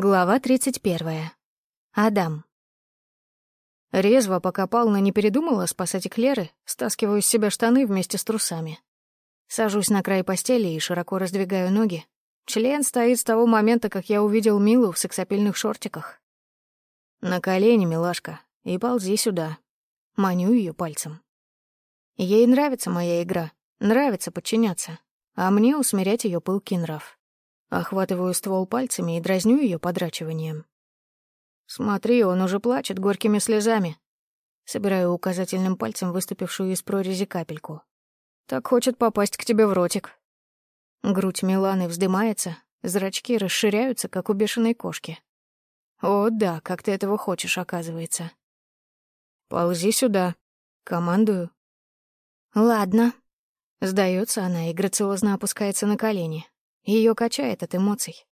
Глава 31. Адам. Резво, пока Пална не передумала спасать эклеры, стаскиваю с себя штаны вместе с трусами. Сажусь на край постели и широко раздвигаю ноги. Член стоит с того момента, как я увидел Милу в сексапильных шортиках. На колени, милашка, и ползи сюда. Маню ее пальцем. Ей нравится моя игра, нравится подчиняться, а мне усмирять ее пылкий нрав. Охватываю ствол пальцами и дразню ее подрачиванием. «Смотри, он уже плачет горькими слезами». Собираю указательным пальцем выступившую из прорези капельку. «Так хочет попасть к тебе в ротик». Грудь Миланы вздымается, зрачки расширяются, как у бешеной кошки. «О, да, как ты этого хочешь, оказывается». «Ползи сюда», — командую. «Ладно». Сдается она и грациозно опускается на колени, ее качает от эмоций.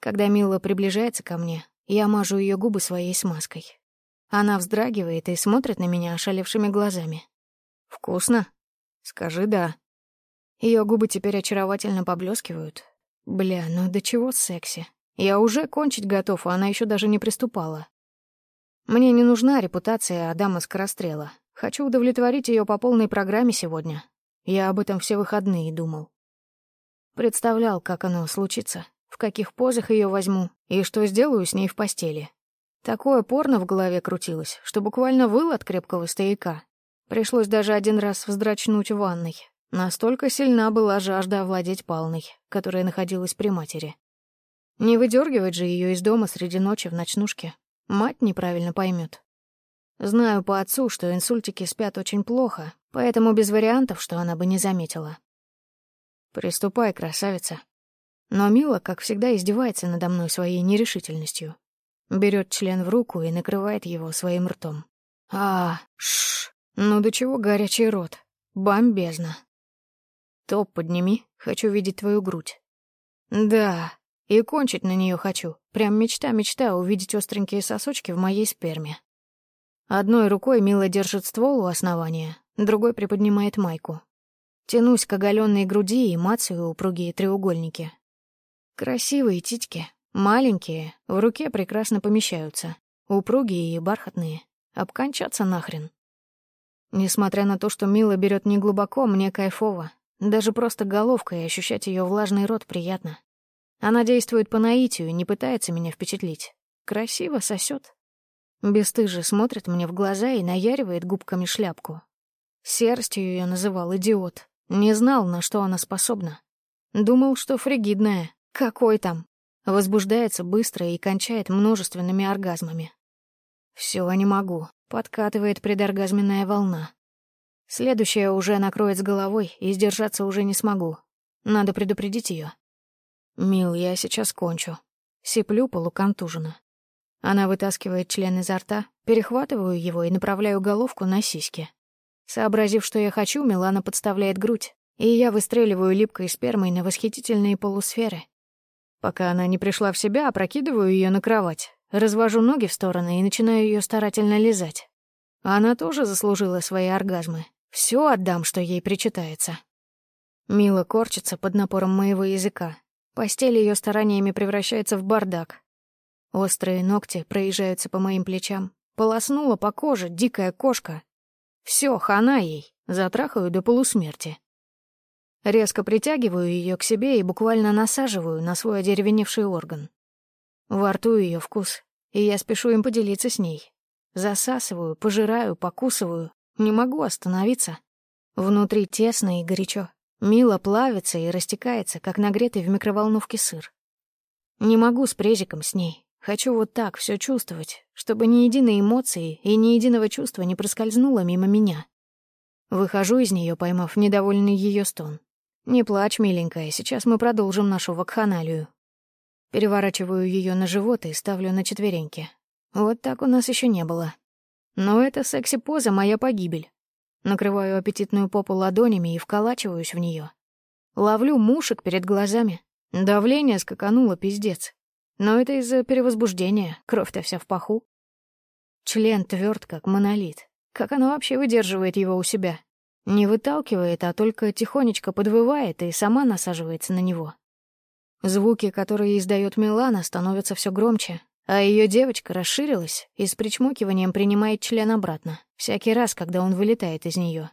Когда Мила приближается ко мне, я мажу ее губы своей смазкой. Она вздрагивает и смотрит на меня ошалевшими глазами. «Вкусно? Скажи «да». Ее губы теперь очаровательно поблескивают. Бля, ну до чего секси. Я уже кончить готов, а она еще даже не приступала. Мне не нужна репутация Адама Скорострела. Хочу удовлетворить ее по полной программе сегодня. Я об этом все выходные думал. Представлял, как оно случится, в каких позах ее возьму и что сделаю с ней в постели. Такое порно в голове крутилось, что буквально выл от крепкого стояка. Пришлось даже один раз вздрачнуть в ванной. Настолько сильна была жажда овладеть Палной, которая находилась при матери. Не выдергивать же ее из дома среди ночи в ночнушке. Мать неправильно поймет. Знаю по отцу, что инсультики спят очень плохо, поэтому без вариантов, что она бы не заметила. «Приступай, красавица». Но Мила, как всегда, издевается надо мной своей нерешительностью. Берет член в руку и накрывает его своим ртом. А, шш, ну до чего горячий рот. Бомбезно. Топ подними, хочу видеть твою грудь. Да, и кончить на нее хочу. Прям мечта-мечта увидеть остренькие сосочки в моей сперме. Одной рукой Мила держит ствол у основания, другой приподнимает майку. Тянусь к оголенной груди и мацаю упругие треугольники. Красивые титьки, маленькие, в руке прекрасно помещаются. Упругие и бархатные. Обкончаться нахрен. Несмотря на то, что Мила берет неглубоко, мне кайфово. Даже просто головкой ощущать ее влажный рот приятно. Она действует по наитию, не пытается меня впечатлить. Красиво сосет. Бестыже смотрит мне в глаза и наяривает губками шляпку. Серстью ее называл идиот. Не знал, на что она способна. Думал, что фригидная. Какой там? Возбуждается быстро и кончает множественными оргазмами. Все, не могу. Подкатывает предоргазменная волна. Следующая уже накроет с головой, и сдержаться уже не смогу. Надо предупредить ее. «Мил, я сейчас кончу». Сиплю полуконтуженно. Она вытаскивает член изо рта, перехватываю его и направляю головку на сиськи. Сообразив, что я хочу, Милана подставляет грудь, и я выстреливаю липкой спермой на восхитительные полусферы. Пока она не пришла в себя, опрокидываю ее на кровать, развожу ноги в стороны и начинаю ее старательно лизать. Она тоже заслужила свои оргазмы. Все отдам, что ей причитается. Мила корчится под напором моего языка. Постель ее стараниями превращается в бардак. Острые ногти проезжаются по моим плечам. Полоснула по коже дикая кошка, все, хана ей, затрахаю до полусмерти. Резко притягиваю ее к себе и буквально насаживаю на свой одеревеневший орган. Во рту ее вкус, и я спешу им поделиться с ней. Засасываю, пожираю, покусываю, не могу остановиться. Внутри тесно и горячо. Мило плавится и растекается, как нагретый в микроволновке сыр. Не могу с презиком с ней, Хочу вот так все чувствовать, чтобы ни единой эмоции и ни единого чувства не проскользнуло мимо меня. Выхожу из нее, поймав недовольный ее стон. «Не плачь, миленькая, сейчас мы продолжим нашу вакханалию». Переворачиваю ее на живот и ставлю на четвереньки. Вот так у нас еще не было. Но эта секси-поза — моя погибель. Накрываю аппетитную попу ладонями и вколачиваюсь в нее. Ловлю мушек перед глазами. Давление скакануло пиздец. Но это из-за перевозбуждения, кровь-то вся в паху. Член тверд, как монолит. Как она вообще выдерживает его у себя? Не выталкивает, а только тихонечко подвывает и сама насаживается на него. Звуки, которые издает Милана, становятся все громче, а ее девочка расширилась и с причмокиванием принимает член обратно, всякий раз, когда он вылетает из нее.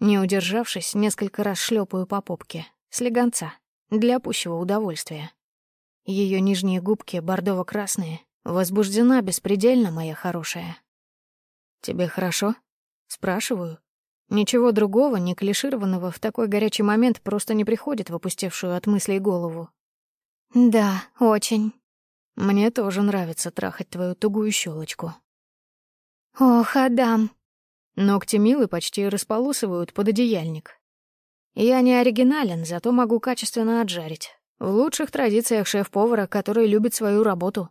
Не удержавшись, несколько раз шлепаю по попке, слегонца, для пущего удовольствия. Ее нижние губки бордово-красные, возбуждена беспредельно, моя хорошая. «Тебе хорошо?» — спрашиваю. Ничего другого, не клишированного, в такой горячий момент просто не приходит в опустевшую от мыслей голову. «Да, очень. Мне тоже нравится трахать твою тугую щелочку. «Ох, Адам!» Ногти Милы почти располосывают под одеяльник. Я не оригинален, зато могу качественно отжарить. В лучших традициях шеф-повара, который любит свою работу.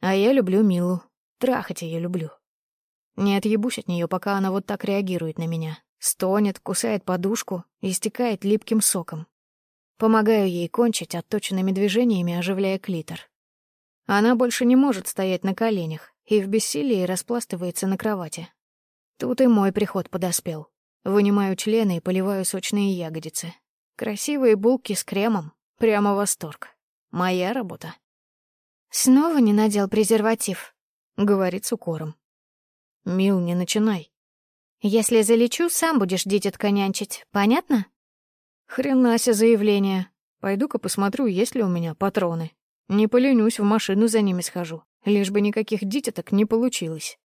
А я люблю Милу. Трахать ее люблю. Не отъебусь от нее, пока она вот так реагирует на меня. Стонет, кусает подушку, истекает липким соком. Помогаю ей кончить отточенными движениями, оживляя клитор. Она больше не может стоять на коленях и в бессилии распластывается на кровати. Тут и мой приход подоспел. Вынимаю члены и поливаю сочные ягодицы. Красивые булки с кремом, Прямо восторг. Моя работа. «Снова не надел презерватив?» — говорит с укором. «Мил, не начинай». «Если залечу, сам будешь дитятка нянчить, понятно?» «Хренася заявление. Пойду-ка посмотрю, есть ли у меня патроны. Не поленюсь, в машину за ними схожу, лишь бы никаких дитяток не получилось».